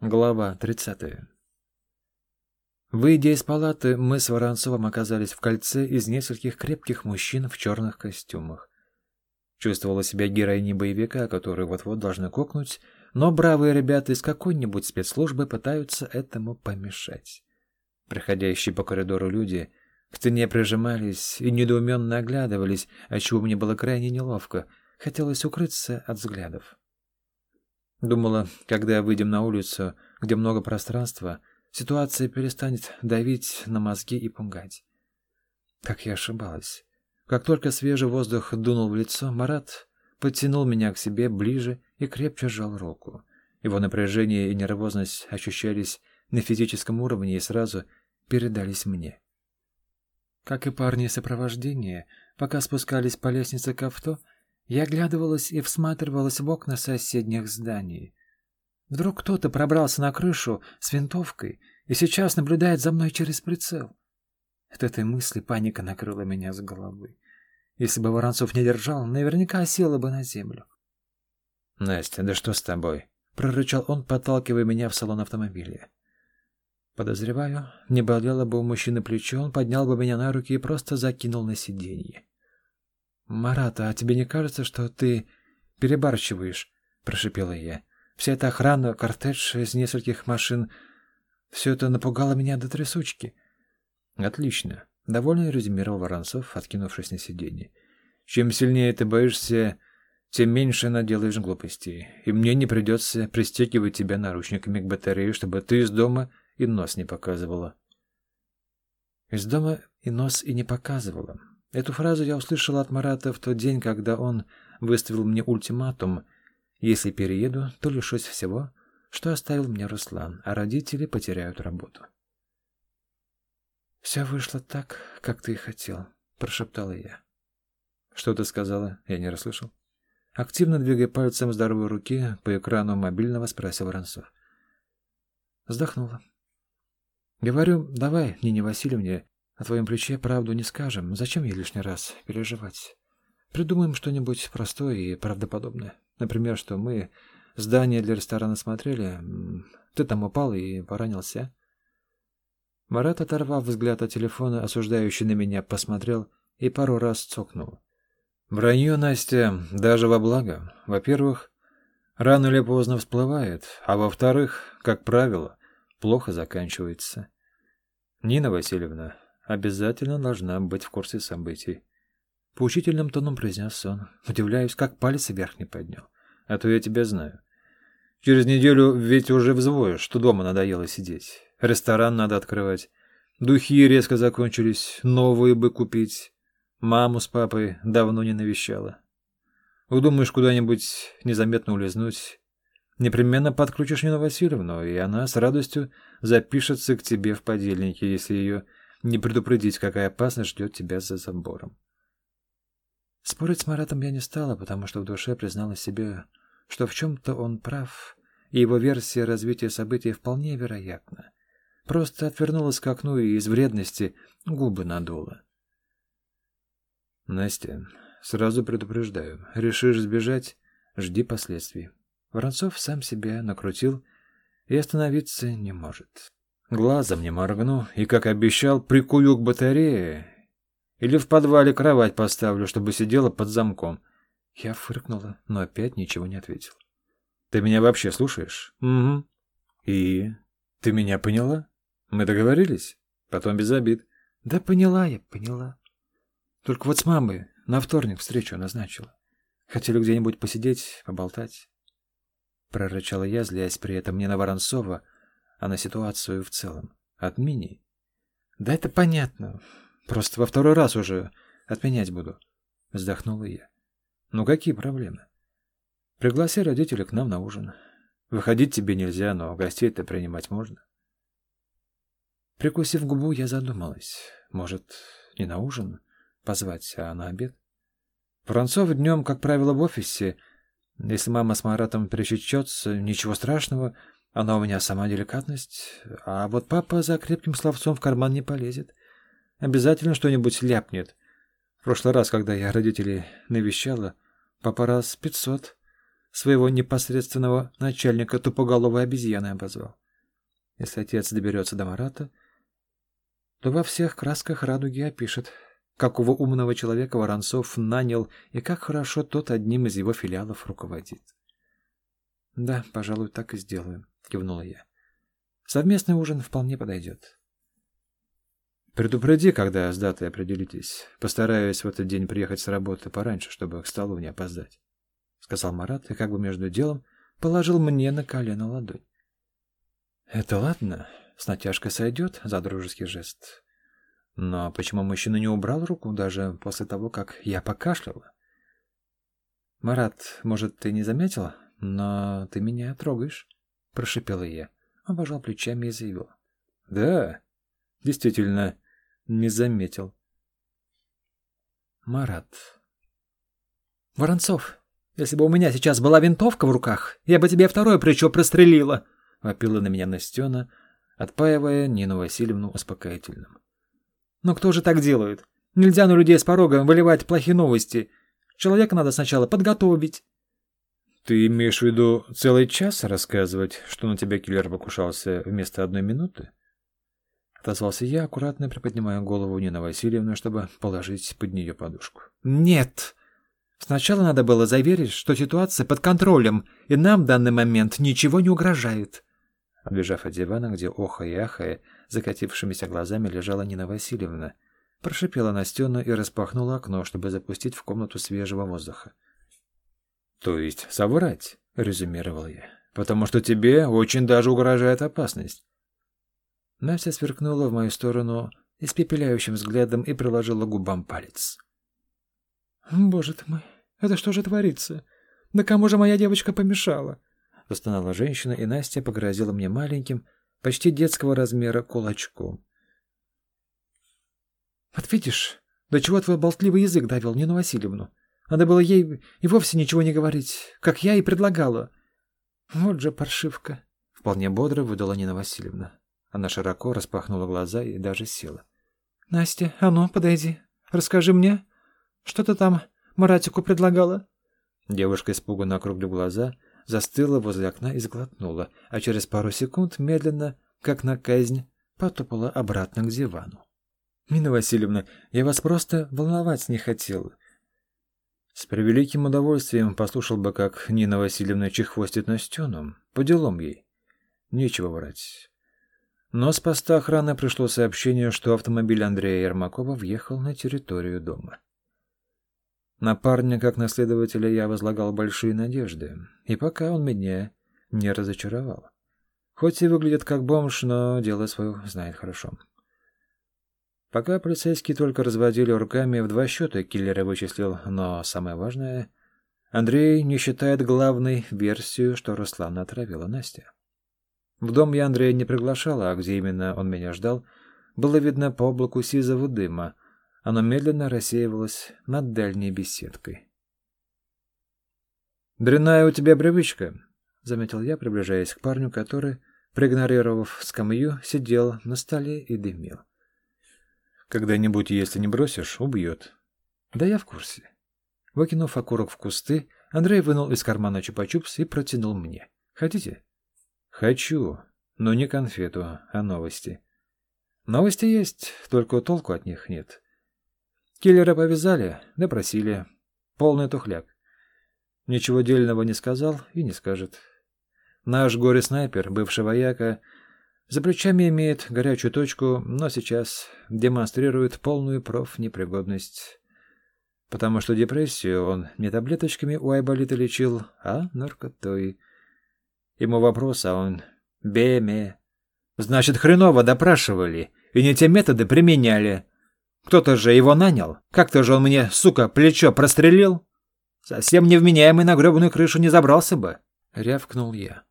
Глава 30. Выйдя из палаты, мы с Воронцовым оказались в кольце из нескольких крепких мужчин в черных костюмах. Чувствовала себя героиней боевика, которые вот-вот должны кокнуть, но бравые ребята из какой-нибудь спецслужбы пытаются этому помешать. Проходящие по коридору люди к стене прижимались и недоуменно оглядывались, отчего мне было крайне неловко. Хотелось укрыться от взглядов. Думала, когда выйдем на улицу, где много пространства, ситуация перестанет давить на мозги и пугать. Как я ошибалась. Как только свежий воздух дунул в лицо, Марат подтянул меня к себе ближе и крепче сжал руку. Его напряжение и нервозность ощущались на физическом уровне и сразу передались мне. Как и парни сопровождения, пока спускались по лестнице к авто, я оглядывалась и всматривалась в окна соседних зданий. Вдруг кто-то пробрался на крышу с винтовкой и сейчас наблюдает за мной через прицел. От этой мысли паника накрыла меня с головы. Если бы Воронцов не держал, наверняка села бы на землю. — Настя, да что с тобой? — прорычал он, подталкивая меня в салон автомобиля. Подозреваю, не болело бы у мужчины плечо, он поднял бы меня на руки и просто закинул на сиденье. «Марат, а тебе не кажется, что ты перебарщиваешь?» — прошипела я. «Вся эта охрана, кортедж из нескольких машин — все это напугало меня до трясучки». «Отлично», — довольно резюмировал Воронцов, откинувшись на сиденье. «Чем сильнее ты боишься, тем меньше наделаешь глупостей, и мне не придется пристегивать тебя наручниками к батарее, чтобы ты из дома и нос не показывала». «Из дома и нос и не показывала», Эту фразу я услышала от Марата в тот день, когда он выставил мне ультиматум. Если перееду, то лишусь всего, что оставил мне Руслан, а родители потеряют работу. «Все вышло так, как ты и хотел», — прошептала я. «Что ты сказала?» Я не расслышал. Активно двигая пальцем здоровой руки по экрану мобильного, спросил Воронцов. Вздохнула. «Говорю, давай, Нине Васильевне, о твоем плече правду не скажем. Зачем ей лишний раз переживать? Придумаем что-нибудь простое и правдоподобное. Например, что мы здание для ресторана смотрели. Ты там упал и поранился. Марат, оторвав взгляд от телефона, осуждающий на меня, посмотрел и пару раз цокнул. Вранье, Настя, даже во благо. Во-первых, рано или поздно всплывает, а во-вторых, как правило, плохо заканчивается. Нина Васильевна, обязательно должна быть в курсе событий. Поучительным тоном произнес он. Удивляюсь, как палец вверх не поднял. А то я тебя знаю. Через неделю ведь уже взвоишь, что дома надоело сидеть. Ресторан надо открывать. Духи резко закончились, новые бы купить. Маму с папой давно не навещала. Удумаешь куда-нибудь незаметно улизнуть. Непременно подключишь Нину Васильевну, и она с радостью запишется к тебе в подельники, если ее не предупредить, какая опасность ждет тебя за забором. Спорить с Маратом я не стала, потому что в душе признала себе, что в чем-то он прав, и его версия развития событий вполне вероятна. Просто отвернулась к окну и из вредности губы надула. «Настя, сразу предупреждаю, решишь сбежать, жди последствий». Воронцов сам себя накрутил и остановиться не может. Глазом не моргну и, как обещал, прикую к батарее. Или в подвале кровать поставлю, чтобы сидела под замком. Я фыркнула, но опять ничего не ответил. Ты меня вообще слушаешь? Угу. И? Ты меня поняла? Мы договорились? Потом без обид. Да поняла я, поняла. Только вот с мамой на вторник встречу назначила. Хотели где-нибудь посидеть, поболтать. Прорычала я, злясь при этом не на Воронцова, а на ситуацию в целом. Отмени. Да это понятно. Просто во второй раз уже отменять буду. Вздохнула я. Ну какие проблемы? Пригласи родителей к нам на ужин. Выходить тебе нельзя, но гостей-то принимать можно. Прикусив губу, я задумалась. Может, не на ужин позвать, а на обед? Францов днем, как правило, в офисе. Если мама с Маратом причечется, ничего страшного — она у меня сама деликатность, а вот папа за крепким словцом в карман не полезет. Обязательно что-нибудь ляпнет. В прошлый раз, когда я родителей навещала, папа раз пятьсот своего непосредственного начальника тупоголовой обезьяной обозвал. Если отец доберется до Марата, то во всех красках радуги опишет, какого умного человека Воронцов нанял и как хорошо тот одним из его филиалов руководит. «Да, пожалуй, так и сделаю», — кивнула я. «Совместный ужин вполне подойдет». «Предупреди, когда с датой определитесь. Постараюсь в этот день приехать с работы пораньше, чтобы к столу не опоздать», — сказал Марат и как бы между делом положил мне на колено ладонь. «Это ладно, с натяжкой сойдет за дружеский жест. Но почему мужчина не убрал руку даже после того, как я покашляла? «Марат, может, ты не заметил, но ты меня трогаешь?» — прошипела я. Он пожал плечами и заявил. «Да, действительно, не заметил». «Марат...» «Воронцов, если бы у меня сейчас была винтовка в руках, я бы тебе второе плечо прострелила!» — вопила на меня Настена, отпаивая Нину Васильевну успокоительным. Но кто же так делает? Нельзя на людей с порога выливать плохие новости. Человека надо сначала подготовить. Ты имеешь в виду целый час рассказывать, что на тебя киллер покушался вместо одной минуты? Отозвался я, аккуратно приподнимая голову Нины Васильевны, чтобы положить под нее подушку. Нет! Сначала надо было заверить, что ситуация под контролем, и нам в данный момент ничего не угрожает. Отбежав от дивана, где охая и ахая, закатившимися глазами лежала Нина Васильевна, прошипела на стену и распахнула окно, чтобы запустить в комнату свежего воздуха. «То есть соврать?» — резюмировал я. «Потому что тебе очень даже угрожает опасность». Настя сверкнула в мою сторону испепеляющим взглядом и приложила губам палец. «Боже ты мой, это что же творится? Да кому же моя девочка помешала?» Застонала женщина, и Настя погрозила мне маленьким, почти детского размера кулачком. «Вот видишь, до чего твой болтливый язык довел Нину Васильевну? Надо было ей и вовсе ничего не говорить, как я и предлагала. Вот же паршивка!» Вполне бодро выдала Нина Васильевна. Она широко распахнула глаза и даже села. «Настя, а ну, подойди. Расскажи мне, что ты там Маратику предлагала?» Девушка испуганно округлив глаза — застыла возле окна и сглотнула, а через пару секунд медленно, как на казнь, потопала обратно к дивану. «Нина Васильевна, я вас просто волновать не хотел». С превеликим удовольствием послушал бы, как Нина Васильевна чехвостит на стену. По делам ей. Нечего врать. Но с поста охраны пришло сообщение, что автомобиль Андрея Ермакова въехал на территорию дома. На парня, как на следователя, я возлагал большие надежды, и пока он меня не разочаровал. Хоть и выглядит как бомж, но дело свое знает хорошо. Пока полицейские только разводили руками, в два счета киллера вычислил, но самое важное, Андрей не считает главной версию, что Руслана отравила Настя. В дом я Андрея не приглашала, а где именно он меня ждал, было видно по облаку сизого дыма — оно медленно рассеивалось над дальней беседкой. «Дрянная у тебя привычка», — заметил я, приближаясь к парню, который, проигнорировав скамью, сидел на столе и дымил. «Когда-нибудь, если не бросишь, убьет». «Да я в курсе». Выкинув окурок в кусты, Андрей вынул из кармана чупа-чупс и протянул мне. «Хотите?» «Хочу, но не конфету, а новости». «Новости есть, только толку от них нет. Киллера повязали, допросили. Полный тухляк. Ничего дельного не сказал и не скажет. Наш горе-снайпер, бывший вояка, за плечами имеет горячую точку, но сейчас демонстрирует полную профнепригодность. Потому что депрессию он не таблеточками у айболита лечил, а наркотой. Ему вопрос, а он «беме». Значит, хреново допрашивали и не те методы применяли. Кто-то же его нанял. Как-то же он мне, сука, плечо прострелил. Совсем невменяемый на гребаную крышу не забрался бы. Рявкнул я.